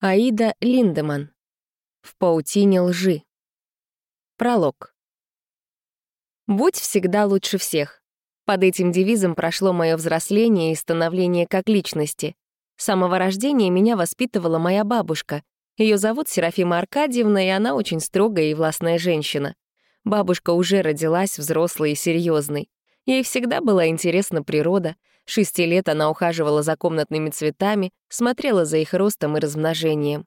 Аида Линдеман. В паутине лжи. Пролог. «Будь всегда лучше всех». Под этим девизом прошло мое взросление и становление как личности. С самого рождения меня воспитывала моя бабушка. Ее зовут Серафима Аркадьевна, и она очень строгая и властная женщина. Бабушка уже родилась взрослой и серьезной. Ей всегда была интересна природа — Шести лет она ухаживала за комнатными цветами, смотрела за их ростом и размножением.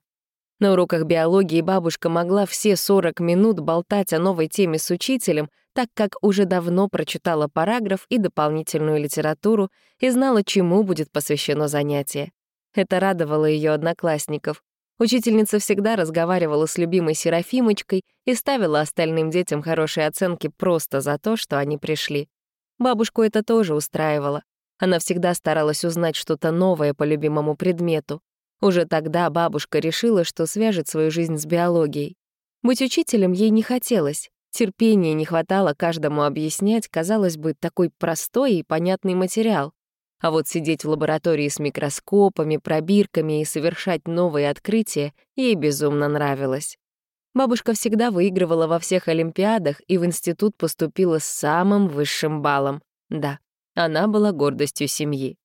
На уроках биологии бабушка могла все 40 минут болтать о новой теме с учителем, так как уже давно прочитала параграф и дополнительную литературу и знала, чему будет посвящено занятие. Это радовало ее одноклассников. Учительница всегда разговаривала с любимой Серафимочкой и ставила остальным детям хорошие оценки просто за то, что они пришли. Бабушку это тоже устраивало. Она всегда старалась узнать что-то новое по любимому предмету. Уже тогда бабушка решила, что свяжет свою жизнь с биологией. Быть учителем ей не хотелось. Терпения не хватало каждому объяснять, казалось бы, такой простой и понятный материал. А вот сидеть в лаборатории с микроскопами, пробирками и совершать новые открытия ей безумно нравилось. Бабушка всегда выигрывала во всех олимпиадах и в институт поступила с самым высшим баллом. Да, она была гордостью семьи.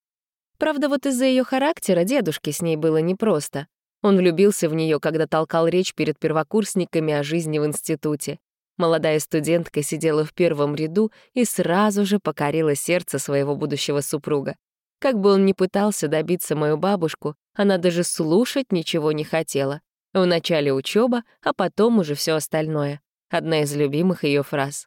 Правда, вот из-за ее характера дедушке с ней было непросто. Он влюбился в нее, когда толкал речь перед первокурсниками о жизни в институте. Молодая студентка сидела в первом ряду и сразу же покорила сердце своего будущего супруга. Как бы он ни пытался добиться мою бабушку, она даже слушать ничего не хотела. Вначале учеба, а потом уже все остальное. Одна из любимых ее фраз.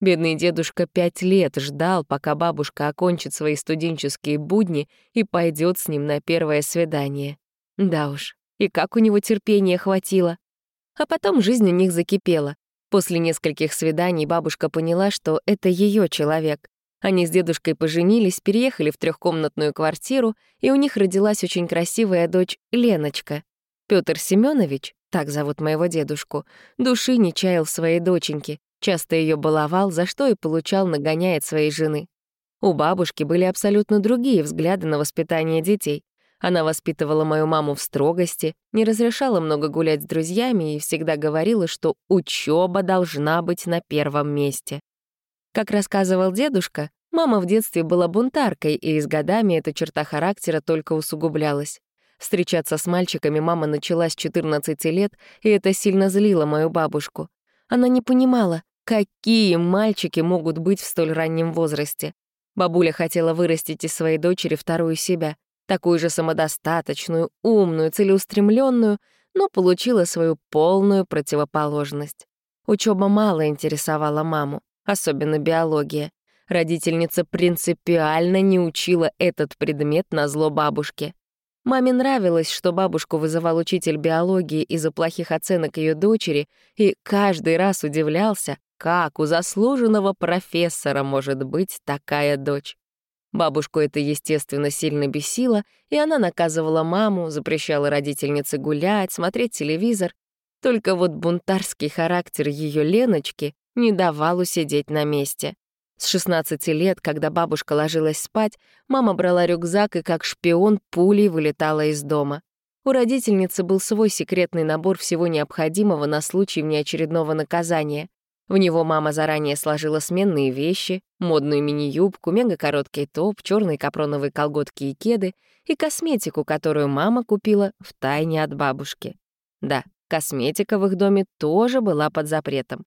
Бедный дедушка пять лет ждал, пока бабушка окончит свои студенческие будни и пойдет с ним на первое свидание. Да уж, и как у него терпения хватило. А потом жизнь у них закипела. После нескольких свиданий бабушка поняла, что это ее человек. Они с дедушкой поженились, переехали в трехкомнатную квартиру, и у них родилась очень красивая дочь Леночка. Петр Семенович, так зовут моего дедушку, души не чаял в своей доченьке, Часто ее баловал, за что и получал нагоняет своей жены. У бабушки были абсолютно другие взгляды на воспитание детей. Она воспитывала мою маму в строгости, не разрешала много гулять с друзьями и всегда говорила, что учеба должна быть на первом месте. Как рассказывал дедушка, мама в детстве была бунтаркой, и с годами эта черта характера только усугублялась. Встречаться с мальчиками мама начала с 14 лет, и это сильно злило мою бабушку. Она не понимала, какие мальчики могут быть в столь раннем возрасте. Бабуля хотела вырастить из своей дочери вторую себя, такую же самодостаточную, умную, целеустремленную, но получила свою полную противоположность. Учеба мало интересовала маму, особенно биология. Родительница принципиально не учила этот предмет на зло бабушке. Маме нравилось, что бабушку вызывал учитель биологии из-за плохих оценок ее дочери, и каждый раз удивлялся, как у заслуженного профессора может быть такая дочь. Бабушку это, естественно, сильно бесило, и она наказывала маму, запрещала родительнице гулять, смотреть телевизор. Только вот бунтарский характер ее Леночки не давал усидеть на месте. С 16 лет, когда бабушка ложилась спать, мама брала рюкзак и как шпион пулей вылетала из дома. У родительницы был свой секретный набор всего необходимого на случай внеочередного наказания. В него мама заранее сложила сменные вещи, модную мини-юбку, мега-короткий топ, черные капроновые колготки и кеды и косметику, которую мама купила в тайне от бабушки. Да, косметика в их доме тоже была под запретом.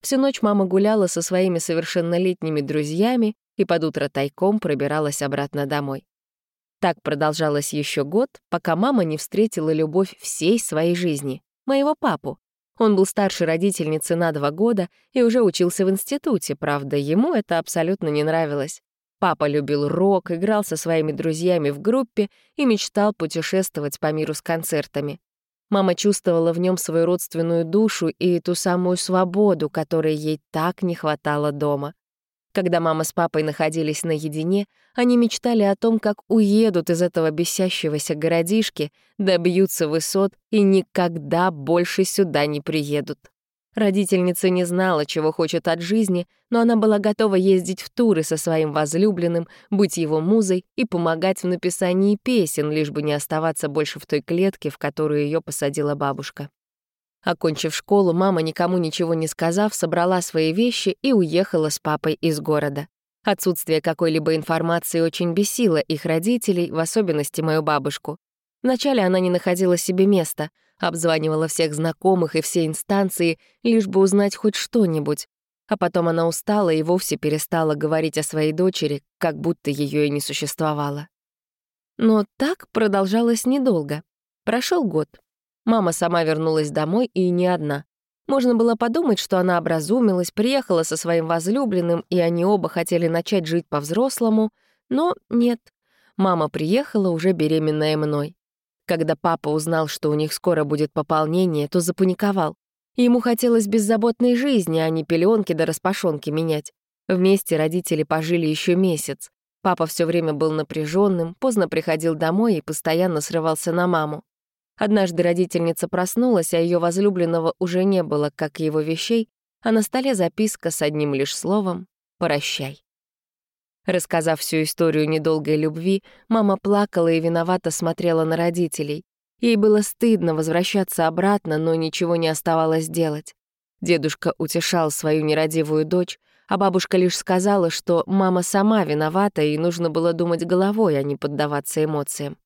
Всю ночь мама гуляла со своими совершеннолетними друзьями и под утро тайком пробиралась обратно домой. Так продолжалось еще год, пока мама не встретила любовь всей своей жизни — моего папу. Он был старше родительницы на два года и уже учился в институте, правда, ему это абсолютно не нравилось. Папа любил рок, играл со своими друзьями в группе и мечтал путешествовать по миру с концертами. Мама чувствовала в нем свою родственную душу и ту самую свободу, которой ей так не хватало дома. Когда мама с папой находились наедине, они мечтали о том, как уедут из этого бесящегося городишки, добьются высот и никогда больше сюда не приедут. Родительница не знала, чего хочет от жизни, но она была готова ездить в туры со своим возлюбленным, быть его музой и помогать в написании песен, лишь бы не оставаться больше в той клетке, в которую ее посадила бабушка. Окончив школу, мама, никому ничего не сказав, собрала свои вещи и уехала с папой из города. Отсутствие какой-либо информации очень бесило их родителей, в особенности мою бабушку. Вначале она не находила себе места, обзванивала всех знакомых и все инстанции, лишь бы узнать хоть что-нибудь. А потом она устала и вовсе перестала говорить о своей дочери, как будто ее и не существовало. Но так продолжалось недолго. Прошел год. Мама сама вернулась домой и не одна. Можно было подумать, что она образумилась, приехала со своим возлюбленным, и они оба хотели начать жить по-взрослому, но нет. Мама приехала уже беременная мной. Когда папа узнал, что у них скоро будет пополнение, то запаниковал. Ему хотелось беззаботной жизни, а не пеленки да распашонки менять. Вместе родители пожили еще месяц. Папа все время был напряженным, поздно приходил домой и постоянно срывался на маму. Однажды родительница проснулась, а ее возлюбленного уже не было, как его вещей, а на столе записка с одним лишь словом «Прощай». Рассказав всю историю недолгой любви, мама плакала и виновато смотрела на родителей. Ей было стыдно возвращаться обратно, но ничего не оставалось делать. Дедушка утешал свою нерадивую дочь, а бабушка лишь сказала, что мама сама виновата и нужно было думать головой, а не поддаваться эмоциям.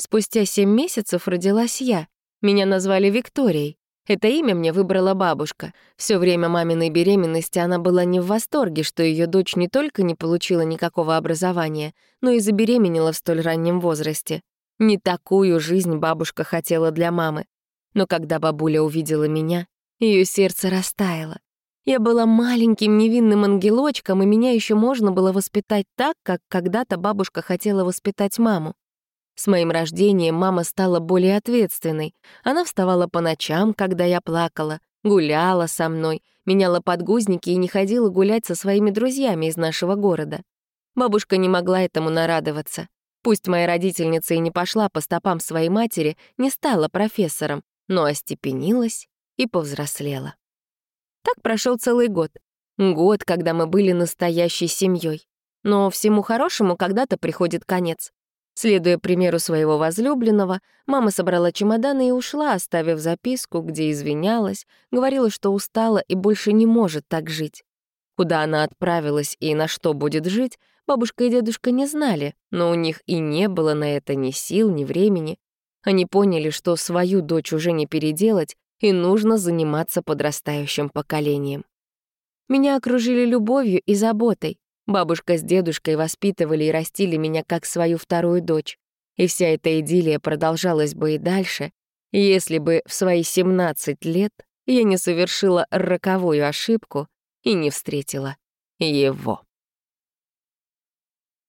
Спустя семь месяцев родилась я. Меня назвали Викторией. Это имя мне выбрала бабушка. Все время маминой беременности она была не в восторге, что ее дочь не только не получила никакого образования, но и забеременела в столь раннем возрасте. Не такую жизнь бабушка хотела для мамы. Но когда бабуля увидела меня, ее сердце растаяло. Я была маленьким невинным ангелочком, и меня еще можно было воспитать так, как когда-то бабушка хотела воспитать маму. С моим рождением мама стала более ответственной. Она вставала по ночам, когда я плакала, гуляла со мной, меняла подгузники и не ходила гулять со своими друзьями из нашего города. Бабушка не могла этому нарадоваться. Пусть моя родительница и не пошла по стопам своей матери, не стала профессором, но остепенилась и повзрослела. Так прошел целый год. Год, когда мы были настоящей семьей. Но всему хорошему когда-то приходит конец. Следуя примеру своего возлюбленного, мама собрала чемоданы и ушла, оставив записку, где извинялась, говорила, что устала и больше не может так жить. Куда она отправилась и на что будет жить, бабушка и дедушка не знали, но у них и не было на это ни сил, ни времени. Они поняли, что свою дочь уже не переделать, и нужно заниматься подрастающим поколением. Меня окружили любовью и заботой, Бабушка с дедушкой воспитывали и растили меня как свою вторую дочь. И вся эта идиллия продолжалась бы и дальше, если бы в свои 17 лет я не совершила роковую ошибку и не встретила его.